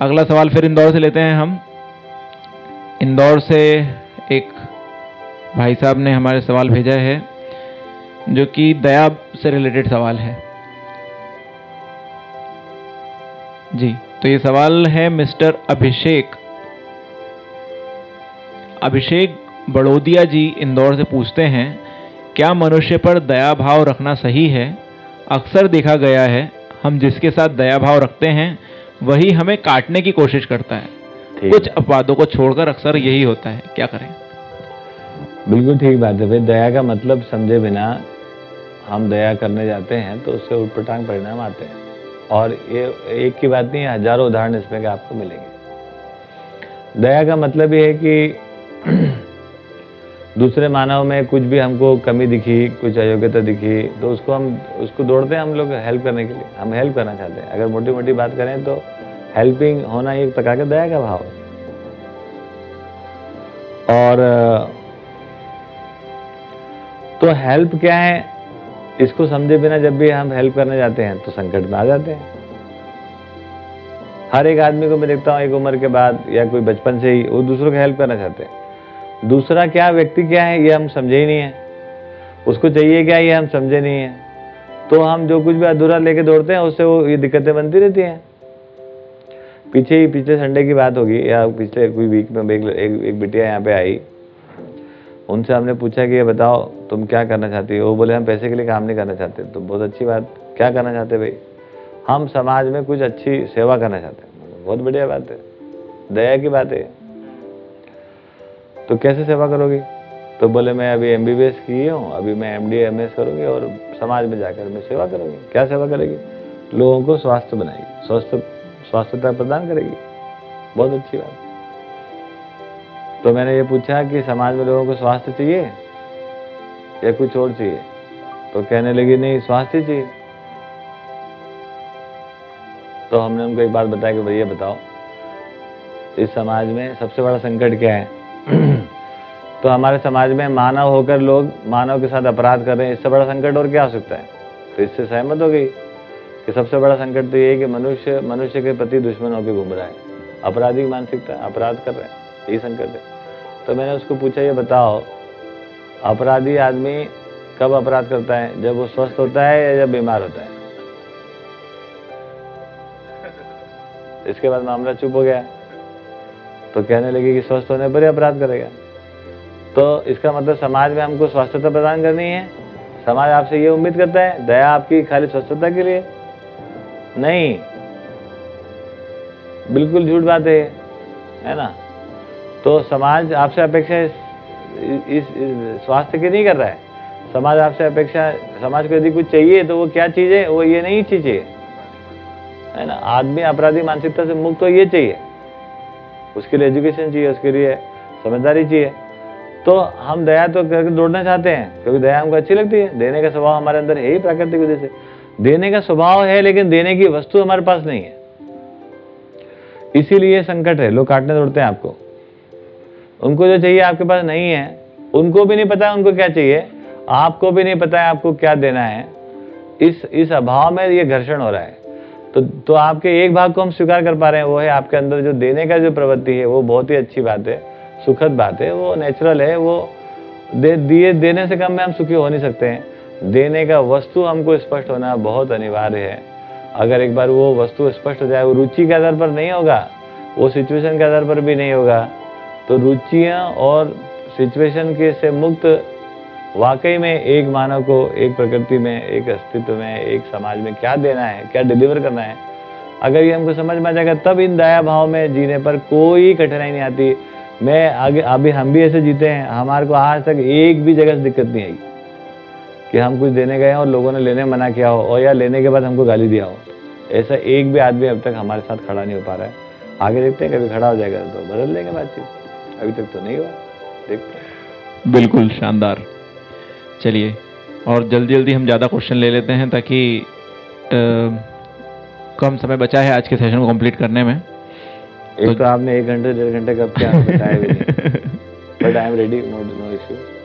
अगला सवाल फिर इंदौर से लेते हैं हम। इंदौर से एक भाई साहब ने हमारे सवाल भेजा है, जो कि दया से रिलेटेड सवाल है। जी तो ये सवाल है मिस्टर अभिषेक। अभिषेक बड़ोदिया जी इंदौर से पूछते हैं, क्या मनुष्य पर दया भाव रखना सही है? अक्सर देखा गया है, हम जिसके साथ दया भाव रखते हैं वही हमें काटने की कोशिश करता है। कुछ अपवादों को छोड़कर अक्सर यही होता है। क्या करें? बिल्कुल ठीक बात है दया का मतलब समझे बिना हम दया करने जाते हैं तो उससे उठपटांग परिणाम आते हैं। और ये एक की बात नहीं है हज़ारों उदाहरण इसमें आपको मिलेंगे। दया का मतलब ये है कि दूसरे मानव में कुछ भी हमको कमी दिखी, कुछ अयोग्यता दिखी तो उसको हम, उसको दौड़ते हैं हम लोग हेल्प करने के लिए। हम हेल्प करना चाहते हैं। अगर मोटी मोटी बात करें तो हेल्पिंग होना एक प्रकार का दया का भाव और तो हेल्प क्या है? इसको समझे बिना जब भी हम हेल्प करने जाते हैं तो संकट में आ जाते हैं। हर एक आदमी को मैं देखता हूँ, एक उम्र के बाद या कोई बचपन से ही वो दूसरों को हेल्प करना चाहते हैं। दूसरा क्या व्यक्ति क्या है ये हम समझे ही नहीं है। उसको चाहिए क्या ये हम समझे नहीं है। तो हम जो कुछ भी अधूरा लेके दौड़ते हैं उससे वो ये दिक्कतें बनती रहती हैं। पीछे ही पिछले संडे की बात होगी या पिछले कोई वीक में एक, एक, एक बिटिया यहाँ पे आई। उनसे हमने पूछा कि ये बताओ तुम क्या करना चाहती हो? वो बोले हम पैसे के लिए काम नहीं करना चाहते। तो बहुत अच्छी बात क्या करना चाहते भाई? हम समाज में कुछ अच्छी सेवा करना चाहते हैं। बहुत बढ़िया बात है दया की बात है। तो कैसे सेवा करोगी? तो बोले, मैं अभी एम बी बी एस की हूँ, अभी मैं एम डी एम एस करूँगी और समाज में जाकर मैं सेवा करूँगी। क्या सेवा करेगी? लोगों को स्वास्थ्य बनाएगी स्वस्थ स्वास्थ्यता प्रदान करेगी। बहुत अच्छी बात। तो मैंने ये पूछा कि समाज में लोगों को स्वास्थ्य चाहिए या कुछ और चाहिए? तो कहने लगी, नहीं, स्वास्थ्य चाहिए। तो हमने उनको एक बात बताया कि, भैया, बताओ, इस समाज में सबसे बड़ा संकट क्या है? तो हमारे समाज में मानव होकर लोग मानव के साथ अपराध कर रहे हैं, इससे बड़ा संकट और क्या हो सकता है? तो इससे सहमत हो गई कि सबसे बड़ा संकट तो ये है कि मनुष्य मनुष्य के प्रति दुश्मन होकर घूम रहा है। अपराधी मानसिकता, अपराध कर रहे हैं, यही संकट है। तो मैंने उसको पूछा, ये बताओ, अपराधी आदमी कब अपराध करता है? जब वो स्वस्थ होता है या जब बीमार होता है? इसके बाद मामला चुप हो गया। तो कहने लगे कि स्वस्थ होने पर ही अपराध करेगा। तो इसका मतलब समाज में हमको स्वस्थता प्रदान करनी है। समाज आपसे ये उम्मीद करता है दया आपकी खाली स्वस्थता के लिए। नहीं। बिल्कुल झूठ बात है है ना? तो समाज आपसे अपेक्षा इस, इस, इस स्वास्थ्य की नहीं कर रहा है। समाज आपसे अपेक्षा समाज को यदि कुछ चाहिए तो वो क्या चीज़ है? वो ये नहीं चीज़ चाहिए है ना? आदमी अपराधी मानसिकता से मुक्त तो ये चाहिए। उसके लिए एजुकेशन चाहिए उसके लिए समझदारी चाहिए। तो हम दया तो करके दौड़ना चाहते हैं, क्योंकि दया हमको अच्छी लगती है। देने का स्वभाव हमारे अंदर है ही प्राकृतिक वजह से। देने का स्वभाव है, लेकिन देने की वस्तु हमारे पास नहीं है। इसीलिए संकट है, लोग काटने दौड़ते हैं आपको। उनको जो चाहिए आपके पास नहीं है, उनको भी नहीं पता उनको क्या चाहिए। आपको भी नहीं पता है आपको क्या देना है। इस इस अभाव में ये घर्षण हो रहा है। तो तो आपके एक भाग को हम स्वीकार कर पा रहे हैं, वो है आपके अंदर जो देने का जो प्रवृत्ति है, वो बहुत ही अच्छी बात है। सुखद बात है, वो नेचुरल है, वो दे, दिए, देने से कम में हम सुखी हो नहीं सकते हैं। देने का वस्तु हमको स्पष्ट होना बहुत अनिवार्य है। अगर एक बार वो वस्तु स्पष्ट हो जाए, वो रुचि के आधार पर नहीं होगा, वो सिचुएशन के आधार पर भी नहीं होगा तो रुचियाँ और सिचुएशन के से मुक्त वाकई में एक मानव को, एक प्रकृति में, एक अस्तित्व में, एक समाज में क्या देना है, क्या डिलीवर करना है? अगर ये हमको समझ में आ जाएगा, तब इन दया भाव में जीने पर कोई कठिनाई नहीं आती। मैं आगे, अभी हम भी ऐसे जीते हैं, हमारे को आज तक एक भी जगह से दिक्कत नहीं आई कि हम कुछ देने गए और लोगों ने लेने मना किया हो और या लेने के बाद हमको गाली दिया हो। ऐसा एक भी आदमी अब तक हमारे साथ खड़ा नहीं हो पा रहा है। आगे देखते हैं, कभी खड़ा हो जाएगा तो बदल लेंगे बातचीत। अभी तक तो नहीं हुआ। देखते बिल्कुल, शानदार। चलिए, और जल्दी जल्दी हम ज़्यादा क्वेश्चन ले लेते हैं ताकि कम समय बचा है आज के सेशन को कंप्लीट करने में। एक तो, आपने एक घंटे डेढ़ घंटे कब क्या बताया भी नहीं। But I am ready